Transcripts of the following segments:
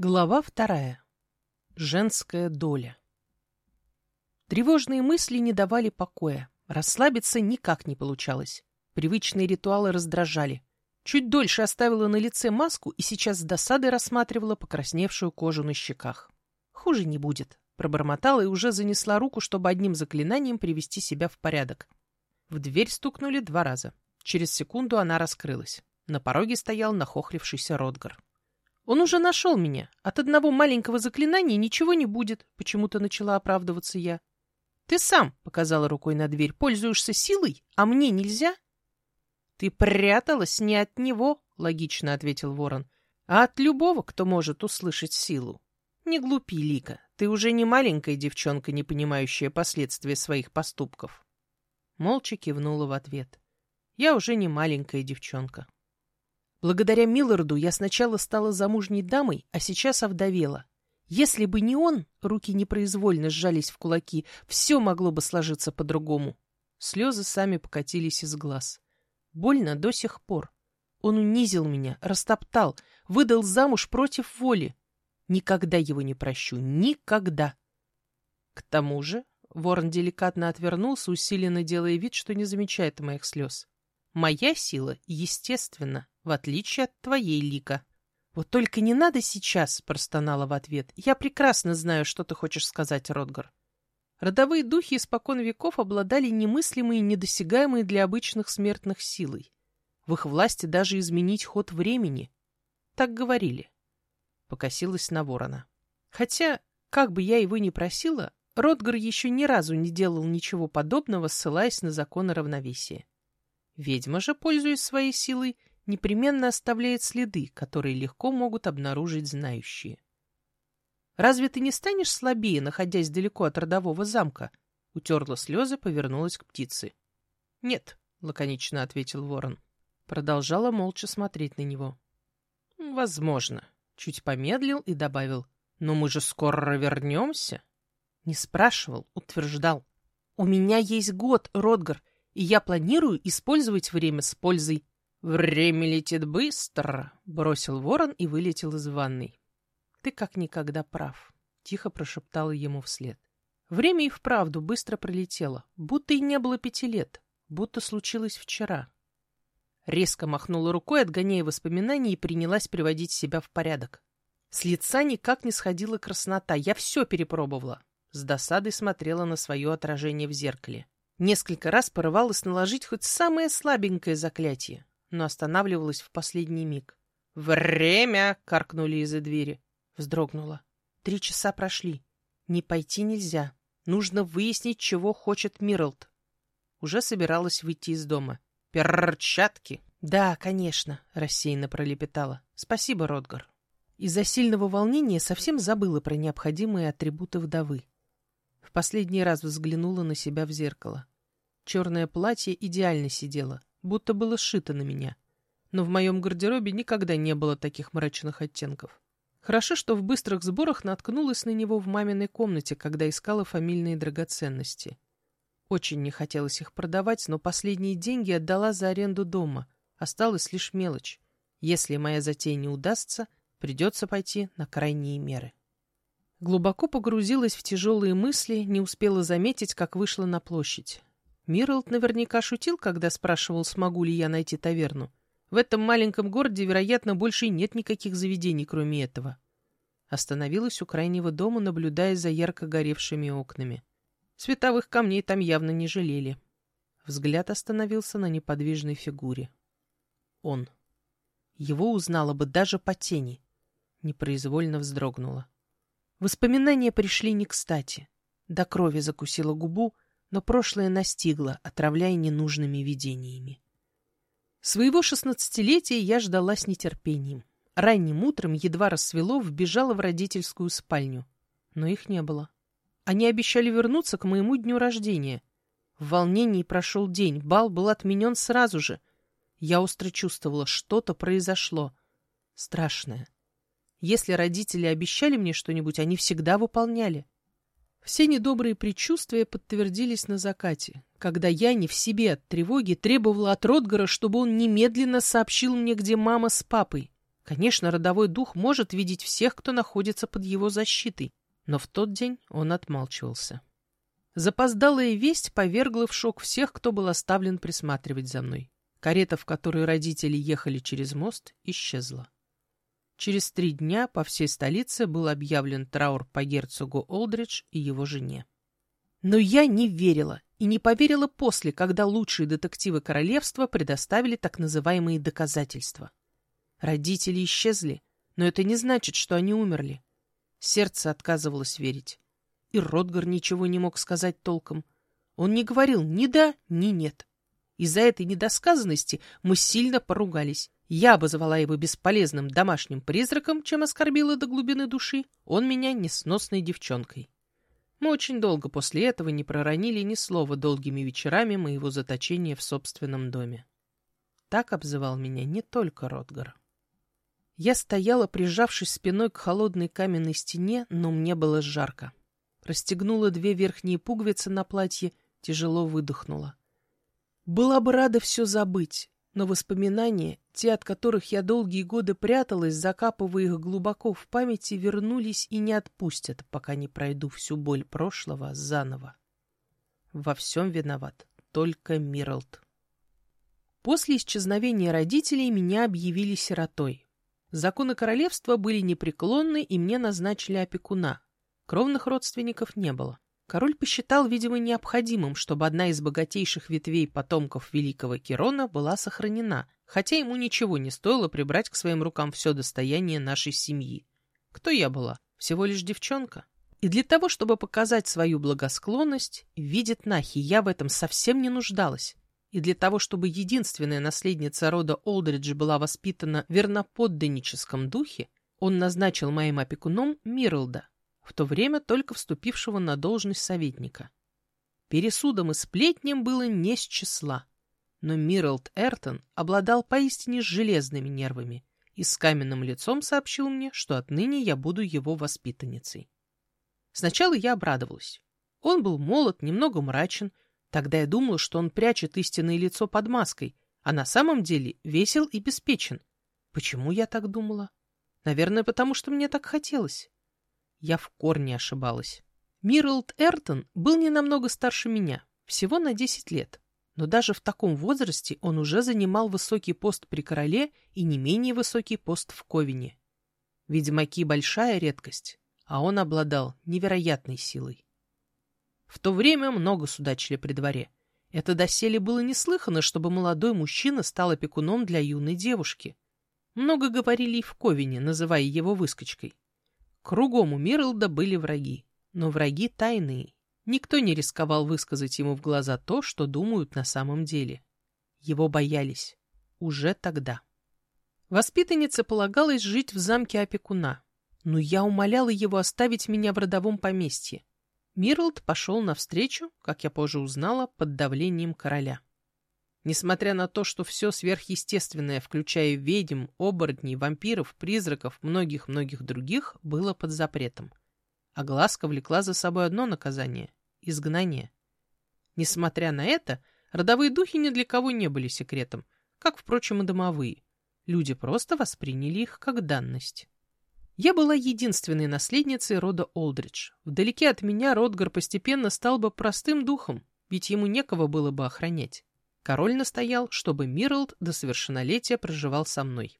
Глава вторая. Женская доля. Тревожные мысли не давали покоя. Расслабиться никак не получалось. Привычные ритуалы раздражали. Чуть дольше оставила на лице маску и сейчас с досадой рассматривала покрасневшую кожу на щеках. Хуже не будет. Пробормотала и уже занесла руку, чтобы одним заклинанием привести себя в порядок. В дверь стукнули два раза. Через секунду она раскрылась. На пороге стоял нахохлившийся Ротгар. Он уже нашел меня. От одного маленького заклинания ничего не будет, почему-то начала оправдываться я. Ты сам, показала рукой на дверь, пользуешься силой, а мне нельзя? Ты пряталась не от него, логично ответил ворон, а от любого, кто может услышать силу. Не глупи, Лика, ты уже не маленькая девчонка, не понимающая последствия своих поступков. Молча кивнула в ответ. Я уже не маленькая девчонка. Благодаря Милларду я сначала стала замужней дамой, а сейчас овдовела. Если бы не он, руки непроизвольно сжались в кулаки, все могло бы сложиться по-другому. Слезы сами покатились из глаз. Больно до сих пор. Он унизил меня, растоптал, выдал замуж против воли. Никогда его не прощу, никогда. К тому же Ворон деликатно отвернулся, усиленно делая вид, что не замечает моих слез. Моя сила, естественно, в отличие от твоей, Лика. Вот только не надо сейчас, простонала в ответ. Я прекрасно знаю, что ты хочешь сказать, Ротгар. Родовые духи испокон веков обладали немыслимой и недосягаемой для обычных смертных силой. В их власти даже изменить ход времени. Так говорили. Покосилась на ворона. Хотя, как бы я его ни просила, Ротгар еще ни разу не делал ничего подобного, ссылаясь на законы равновесия. Ведьма же, пользуясь своей силой, непременно оставляет следы, которые легко могут обнаружить знающие. «Разве ты не станешь слабее, находясь далеко от родового замка?» Утерла слезы, повернулась к птице. «Нет», — лаконично ответил ворон. Продолжала молча смотреть на него. «Возможно», — чуть помедлил и добавил. «Но мы же скоро вернемся?» Не спрашивал, утверждал. «У меня есть год, Ротгар, и я планирую использовать время с пользой. «Время летит быстро», — бросил ворон и вылетел из ванной. «Ты как никогда прав», — тихо прошептала ему вслед. Время и вправду быстро пролетело, будто и не было пяти лет, будто случилось вчера. Резко махнула рукой, отгоняя воспоминания, и принялась приводить себя в порядок. С лица никак не сходила краснота, я все перепробовала. С досадой смотрела на свое отражение в зеркале. Несколько раз порывалась наложить хоть самое слабенькое заклятие, но останавливалась в последний миг. «Время!» — каркнули из-за двери. Вздрогнула. Три часа прошли. Не пойти нельзя. Нужно выяснить, чего хочет Мирлд. Уже собиралась выйти из дома. «Перчатки!» «Да, конечно», — рассеянно пролепетала. «Спасибо, Ротгар». Из-за сильного волнения совсем забыла про необходимые атрибуты вдовы. В последний раз взглянула на себя в зеркало. Черное платье идеально сидело, будто было сшито на меня. Но в моем гардеробе никогда не было таких мрачных оттенков. Хорошо, что в быстрых сборах наткнулась на него в маминой комнате, когда искала фамильные драгоценности. Очень не хотелось их продавать, но последние деньги отдала за аренду дома. Осталась лишь мелочь. Если моя затея не удастся, придется пойти на крайние меры. Глубоко погрузилась в тяжелые мысли, не успела заметить, как вышла на площадь. Мирлд наверняка шутил, когда спрашивал, смогу ли я найти таверну. В этом маленьком городе, вероятно, больше нет никаких заведений, кроме этого. Остановилась у крайнего дома, наблюдая за ярко горевшими окнами. Световых камней там явно не жалели. Взгляд остановился на неподвижной фигуре. Он. Его узнала бы даже по тени. Непроизвольно вздрогнула. Воспоминания пришли не кстати. До крови закусила губу, но прошлое настигло, отравляя ненужными видениями. Своего шестнадцатилетия я ждала с нетерпением. Ранним утром, едва рассвело, вбежала в родительскую спальню. Но их не было. Они обещали вернуться к моему дню рождения. В волнении прошел день, бал был отменен сразу же. Я остро чувствовала, что-то произошло. Страшное. Если родители обещали мне что-нибудь, они всегда выполняли. Все недобрые предчувствия подтвердились на закате, когда я не в себе от тревоги требовала от Ротгара, чтобы он немедленно сообщил мне, где мама с папой. Конечно, родовой дух может видеть всех, кто находится под его защитой, но в тот день он отмалчивался. Запоздалая весть повергла в шок всех, кто был оставлен присматривать за мной. Карета, в которой родители ехали через мост, исчезла. Через три дня по всей столице был объявлен траур по герцогу Олдридж и его жене. Но я не верила и не поверила после, когда лучшие детективы королевства предоставили так называемые доказательства. Родители исчезли, но это не значит, что они умерли. Сердце отказывалось верить. И Ротгар ничего не мог сказать толком. Он не говорил ни да, ни нет. Из-за этой недосказанности мы сильно поругались. Я обозвала его бесполезным домашним призраком, чем оскорбила до глубины души, он меня несносной девчонкой. Мы очень долго после этого не проронили ни слова долгими вечерами моего заточения в собственном доме. Так обзывал меня не только Ротгар. Я стояла, прижавшись спиной к холодной каменной стене, но мне было жарко. Расстегнула две верхние пуговицы на платье, тяжело выдохнула. Была бы рада все забыть, но воспоминания, те, от которых я долгие годы пряталась, закапывая их глубоко в памяти, вернулись и не отпустят, пока не пройду всю боль прошлого заново. Во всем виноват только Миралд. После исчезновения родителей меня объявили сиротой. Законы королевства были непреклонны, и мне назначили опекуна. Кровных родственников не было. Король посчитал, видимо, необходимым, чтобы одна из богатейших ветвей потомков великого Кирона была сохранена, хотя ему ничего не стоило прибрать к своим рукам все достояние нашей семьи. Кто я была? Всего лишь девчонка. И для того, чтобы показать свою благосклонность, видит Нахи, я в этом совсем не нуждалась. И для того, чтобы единственная наследница рода Олдридж была воспитана в верноподданническом духе, он назначил моим опекуном Мирлда, в то время только вступившего на должность советника. Пересудом и сплетням было не с числа, но Миралд Эртон обладал поистине железными нервами и с каменным лицом сообщил мне, что отныне я буду его воспитанницей. Сначала я обрадовалась. Он был молод, немного мрачен, тогда я думала, что он прячет истинное лицо под маской, а на самом деле весел и беспечен. Почему я так думала? Наверное, потому что мне так хотелось. Я в корне ошибалась. Мирлд Эртон был не намного старше меня, всего на 10 лет. Но даже в таком возрасте он уже занимал высокий пост при короле и не менее высокий пост в Ковине. Ведьмаки — большая редкость, а он обладал невероятной силой. В то время много судачили при дворе. Это доселе было неслыхано, чтобы молодой мужчина стал опекуном для юной девушки. Много говорили и в Ковине, называя его выскочкой. Кругом у Мирлда были враги, но враги тайные. Никто не рисковал высказать ему в глаза то, что думают на самом деле. Его боялись. Уже тогда. Воспитаннице полагалось жить в замке опекуна, но я умоляла его оставить меня в родовом поместье. Мирлд пошел навстречу, как я позже узнала, под давлением короля. Несмотря на то, что все сверхъестественное, включая ведьм, оборотней, вампиров, призраков, многих-многих других, было под запретом. А глазка влекла за собой одно наказание — изгнание. Несмотря на это, родовые духи ни для кого не были секретом, как, впрочем, и домовые. Люди просто восприняли их как данность. Я была единственной наследницей рода Олдридж. Вдалеке от меня Ротгар постепенно стал бы простым духом, ведь ему некого было бы охранять. Король настоял, чтобы Мирлд до совершеннолетия проживал со мной.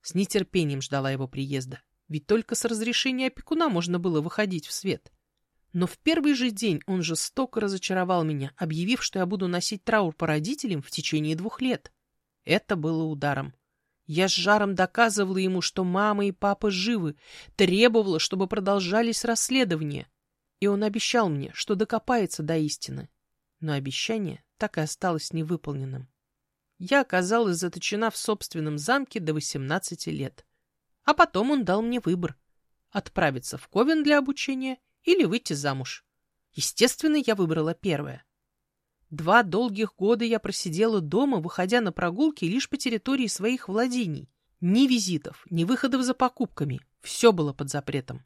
С нетерпением ждала его приезда, ведь только с разрешения опекуна можно было выходить в свет. Но в первый же день он жестоко разочаровал меня, объявив, что я буду носить траур по родителям в течение двух лет. Это было ударом. Я с жаром доказывала ему, что мама и папа живы, требовала, чтобы продолжались расследования. И он обещал мне, что докопается до истины. Но обещание так и осталось невыполненным. Я оказалась заточена в собственном замке до 18 лет. А потом он дал мне выбор — отправиться в Ковен для обучения или выйти замуж. Естественно, я выбрала первое. Два долгих года я просидела дома, выходя на прогулки лишь по территории своих владений. Ни визитов, ни выходов за покупками. Все было под запретом.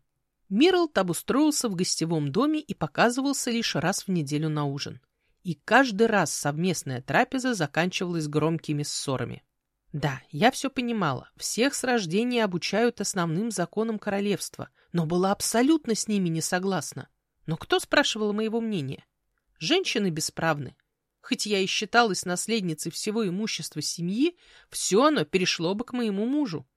Мирлд обустроился в гостевом доме и показывался лишь раз в неделю на ужин и каждый раз совместная трапеза заканчивалась громкими ссорами. Да, я все понимала. Всех с рождения обучают основным законам королевства, но была абсолютно с ними не согласна. Но кто спрашивал моего мнения? Женщины бесправны. Хоть я и считалась наследницей всего имущества семьи, все оно перешло бы к моему мужу.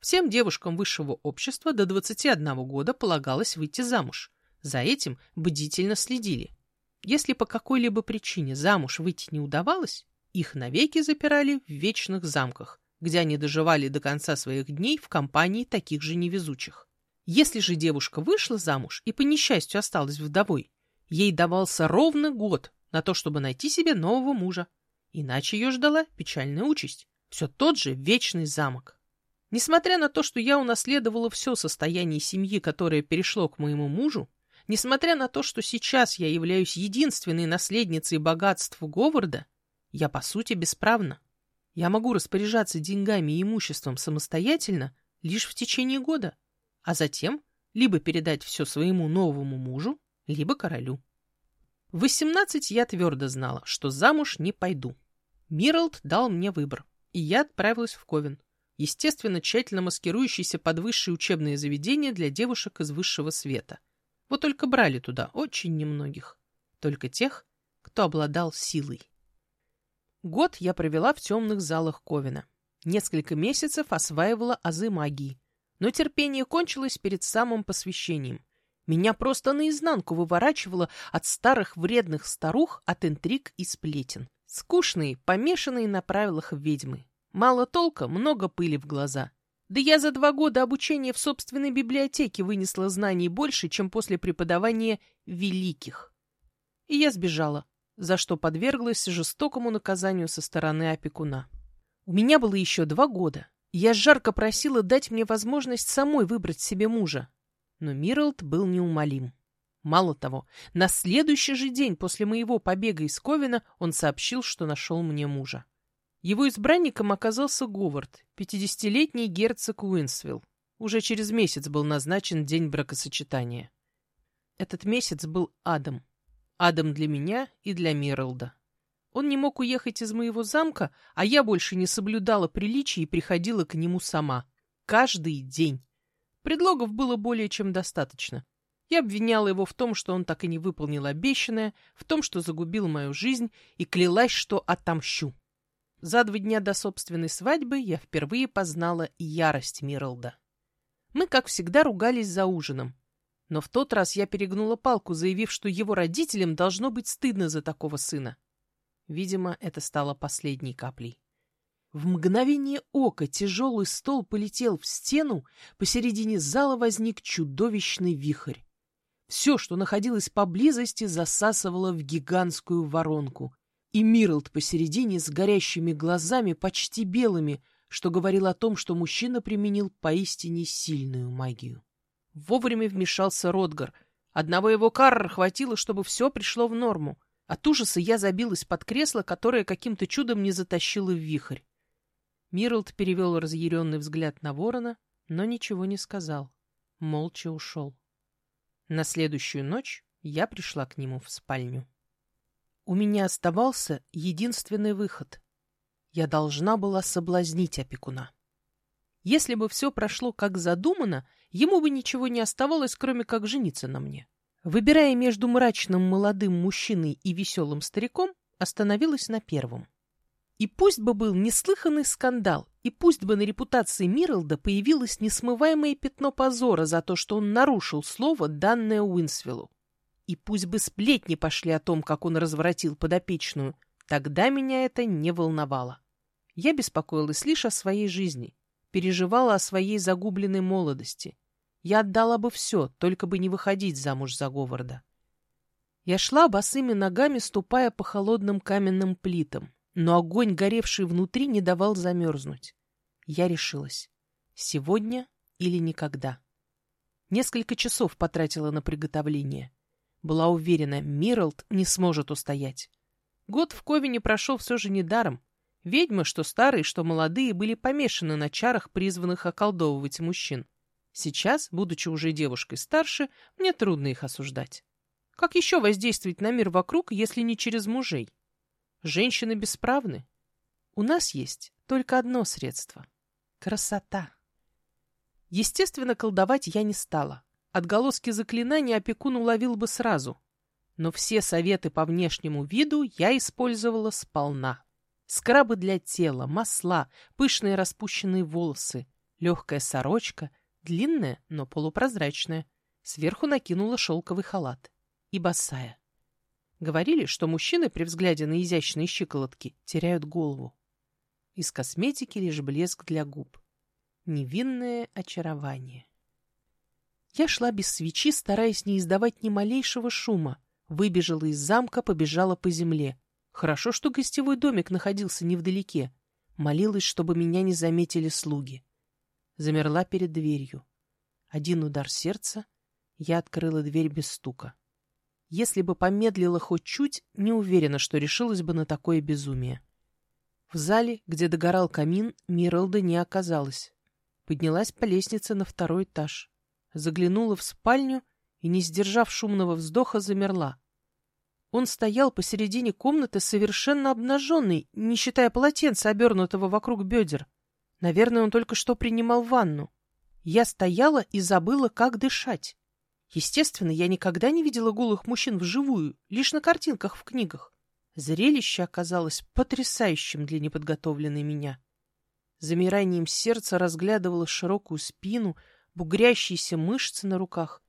Всем девушкам высшего общества до 21 года полагалось выйти замуж. За этим бдительно следили. Если по какой-либо причине замуж выйти не удавалось, их навеки запирали в вечных замках, где они доживали до конца своих дней в компании таких же невезучих. Если же девушка вышла замуж и по несчастью осталась вдовой, ей давался ровно год на то, чтобы найти себе нового мужа. Иначе ее ждала печальная участь. Все тот же вечный замок. Несмотря на то, что я унаследовала все состояние семьи, которое перешло к моему мужу, несмотря на то, что сейчас я являюсь единственной наследницей богатства Говарда, я, по сути, бесправна. Я могу распоряжаться деньгами и имуществом самостоятельно лишь в течение года, а затем либо передать все своему новому мужу, либо королю. В 18 я твердо знала, что замуж не пойду. Миралд дал мне выбор, и я отправилась в Ковен, естественно, тщательно маскирующийся под высшие учебные заведения для девушек из высшего света. Вот только брали туда очень немногих, только тех, кто обладал силой. Год я провела в темных залах Ковина. Несколько месяцев осваивала азы магии. Но терпение кончилось перед самым посвящением. Меня просто наизнанку выворачивало от старых вредных старух, от интриг и сплетен. Скучные, помешанные на правилах ведьмы. Мало толка, много пыли в глаза. Да я за два года обучения в собственной библиотеке вынесла знаний больше, чем после преподавания великих. И я сбежала, за что подверглась жестокому наказанию со стороны опекуна. У меня было еще два года, я жарко просила дать мне возможность самой выбрать себе мужа. Но Миралд был неумолим. Мало того, на следующий же день после моего побега из Ковина он сообщил, что нашел мне мужа. Его избранником оказался Говард, пятидесятилетний герцог Уинсвилл. Уже через месяц был назначен день бракосочетания. Этот месяц был адом. Адам для меня и для Миралда. Он не мог уехать из моего замка, а я больше не соблюдала приличий и приходила к нему сама. Каждый день. Предлогов было более чем достаточно. Я обвиняла его в том, что он так и не выполнил обещанное, в том, что загубил мою жизнь, и клялась, что отомщу. За два дня до собственной свадьбы я впервые познала ярость Миралда. Мы, как всегда, ругались за ужином. Но в тот раз я перегнула палку, заявив, что его родителям должно быть стыдно за такого сына. Видимо, это стало последней каплей. В мгновение ока тяжелый стол полетел в стену, посередине зала возник чудовищный вихрь. Все, что находилось поблизости, засасывало в гигантскую воронку, и Мирлд посередине с горящими глазами, почти белыми, что говорил о том, что мужчина применил поистине сильную магию. Вовремя вмешался Ротгар. Одного его карра хватило, чтобы все пришло в норму. От ужаса я забилась под кресло, которое каким-то чудом не затащило в вихрь. Мирлд перевел разъяренный взгляд на ворона, но ничего не сказал. Молча ушел. На следующую ночь я пришла к нему в спальню. У меня оставался единственный выход. Я должна была соблазнить опекуна. Если бы все прошло как задумано, ему бы ничего не оставалось, кроме как жениться на мне. Выбирая между мрачным молодым мужчиной и веселым стариком, остановилась на первом. И пусть бы был неслыханный скандал, и пусть бы на репутации Миралда появилось несмываемое пятно позора за то, что он нарушил слово, данное Уинсвиллу. И пусть бы сплетни пошли о том, как он разворотил подопечную, тогда меня это не волновало. Я беспокоилась лишь о своей жизни, переживала о своей загубленной молодости. Я отдала бы все, только бы не выходить замуж за Говарда. Я шла босыми ногами, ступая по холодным каменным плитам, но огонь, горевший внутри, не давал замерзнуть. Я решилась. Сегодня или никогда. Несколько часов потратила на приготовление. Была уверена, Миралд не сможет устоять. Год в Ковине прошел все же недаром. Ведьмы, что старые, что молодые, были помешаны на чарах, призванных околдовывать мужчин. Сейчас, будучи уже девушкой старше, мне трудно их осуждать. Как еще воздействовать на мир вокруг, если не через мужей? Женщины бесправны. У нас есть только одно средство — красота. Естественно, колдовать я не стала. Отголоски заклинания опекун уловил бы сразу. Но все советы по внешнему виду я использовала сполна. Скрабы для тела, масла, пышные распущенные волосы, легкая сорочка, длинная, но полупрозрачная. Сверху накинула шелковый халат. И босая. Говорили, что мужчины при взгляде на изящные щиколотки теряют голову. Из косметики лишь блеск для губ. Невинное очарование. Я шла без свечи, стараясь не издавать ни малейшего шума. Выбежала из замка, побежала по земле. Хорошо, что гостевой домик находился невдалеке. Молилась, чтобы меня не заметили слуги. Замерла перед дверью. Один удар сердца. Я открыла дверь без стука. Если бы помедлила хоть чуть, не уверена, что решилась бы на такое безумие. В зале, где догорал камин, Миралда не оказалась. Поднялась по лестнице на второй этаж заглянула в спальню и, не сдержав шумного вздоха, замерла. Он стоял посередине комнаты совершенно обнаженный, не считая полотенца, обернутого вокруг бедер. Наверное, он только что принимал ванну. Я стояла и забыла, как дышать. Естественно, я никогда не видела голых мужчин вживую, лишь на картинках в книгах. Зрелище оказалось потрясающим для неподготовленной меня. Замиранием сердца разглядывала широкую спину, бугрящиеся мышцы на руках.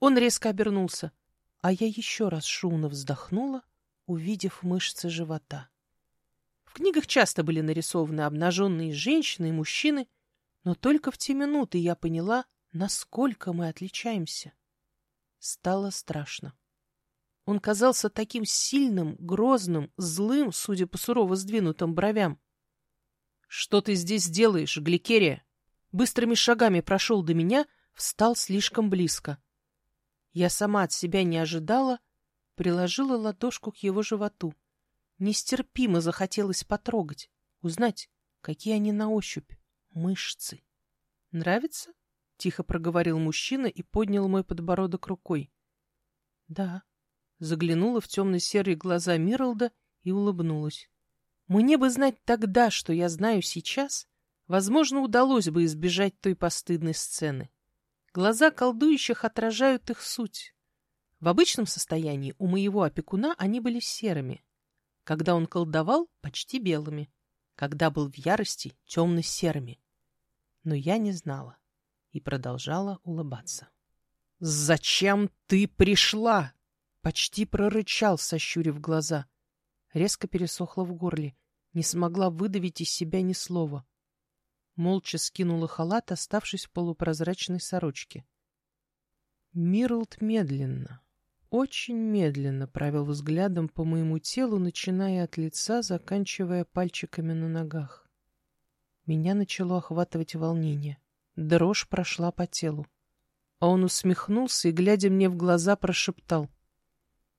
Он резко обернулся, а я еще раз шумно вздохнула, увидев мышцы живота. В книгах часто были нарисованы обнаженные женщины и мужчины, но только в те минуты я поняла, насколько мы отличаемся. Стало страшно. Он казался таким сильным, грозным, злым, судя по сурово сдвинутым бровям. — Что ты здесь делаешь, Гликерия? Быстрыми шагами прошел до меня, встал слишком близко. Я сама от себя не ожидала, приложила ладошку к его животу. Нестерпимо захотелось потрогать, узнать, какие они на ощупь, мышцы. «Нравится?» — тихо проговорил мужчина и поднял мой подбородок рукой. «Да», — заглянула в темно-серые глаза Мирлда и улыбнулась. «Мне бы знать тогда, что я знаю сейчас, Возможно, удалось бы избежать той постыдной сцены. Глаза колдующих отражают их суть. В обычном состоянии у моего опекуна они были серыми. Когда он колдовал, почти белыми. Когда был в ярости, темно-серыми. Но я не знала и продолжала улыбаться. «Зачем ты пришла?» Почти прорычал, сощурив глаза. Резко пересохло в горле. Не смогла выдавить из себя ни слова молча скинула халат, оставшись в полупрозрачной сорочке. Мирлд медленно, очень медленно провел взглядом по моему телу, начиная от лица, заканчивая пальчиками на ногах. Меня начало охватывать волнение. Дрожь прошла по телу. А он усмехнулся и, глядя мне в глаза, прошептал.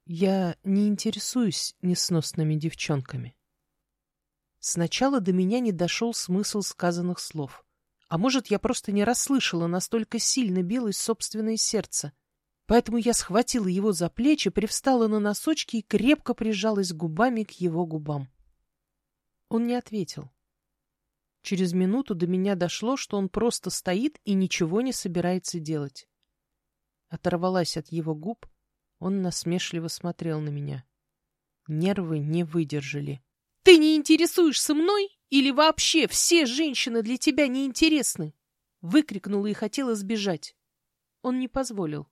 «Я не интересуюсь несносными девчонками». Сначала до меня не дошел смысл сказанных слов. А может, я просто не расслышала, настолько сильно билось собственное сердце. Поэтому я схватила его за плечи, привстала на носочки и крепко прижалась губами к его губам. Он не ответил. Через минуту до меня дошло, что он просто стоит и ничего не собирается делать. Оторвалась от его губ, он насмешливо смотрел на меня. Нервы не выдержали. Ты не интересуешься мной? Или вообще все женщины для тебя неинтересны? Выкрикнула и хотела сбежать. Он не позволил.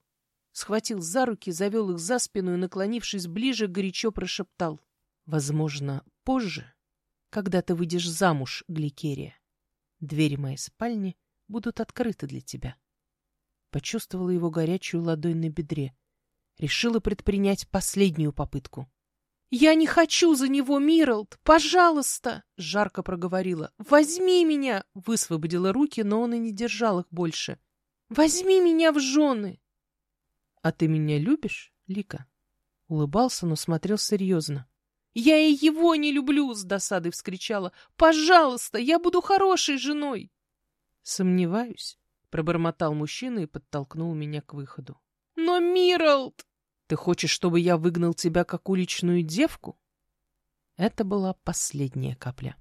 Схватил за руки, завел их за спину и, наклонившись ближе, горячо прошептал. Возможно, позже, когда ты выйдешь замуж, Гликерия, двери моей спальни будут открыты для тебя. Почувствовала его горячую ладонь на бедре. Решила предпринять последнюю попытку. «Я не хочу за него, Миралд! Пожалуйста!» — жарко проговорила. «Возьми меня!» — высвободила руки, но он и не держал их больше. «Возьми меня в жены!» «А ты меня любишь, Лика?» Улыбался, но смотрел серьезно. «Я и его не люблю!» — с досадой вскричала. «Пожалуйста, я буду хорошей женой!» «Сомневаюсь», — пробормотал мужчина и подтолкнул меня к выходу. «Но, Миралд!» Ты хочешь, чтобы я выгнал тебя как уличную девку? Это была последняя капля.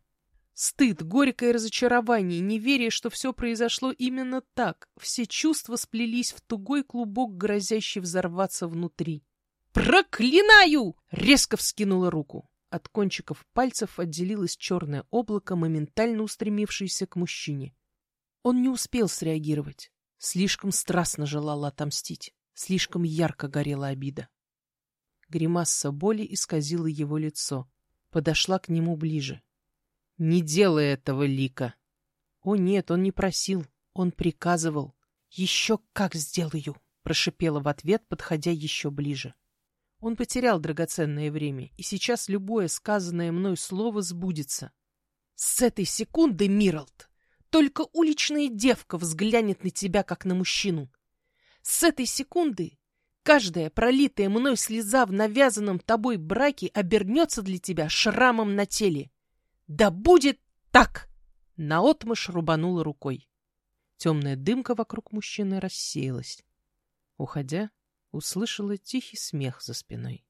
Стыд, горькое разочарование, неверие, что все произошло именно так. Все чувства сплелись в тугой клубок, грозящий взорваться внутри. «Проклинаю!» — резко вскинула руку. От кончиков пальцев отделилось черное облако, моментально устремившееся к мужчине. Он не успел среагировать. Слишком страстно желала отомстить. Слишком ярко горела обида. Гримасса боли исказила его лицо. Подошла к нему ближе. Не делай этого, Лика. О нет, он не просил, он приказывал. Еще как сделаю, прошипела в ответ, подходя еще ближе. Он потерял драгоценное время, и сейчас любое сказанное мной слово сбудется. С этой секунды, Миралд, только уличная девка взглянет на тебя, как на мужчину. С этой секунды каждая пролитая мной слеза в навязанном тобой браке обернется для тебя шрамом на теле. «Да будет так!» Наотмашь рубанула рукой. Темная дымка вокруг мужчины рассеялась. Уходя, услышала тихий смех за спиной.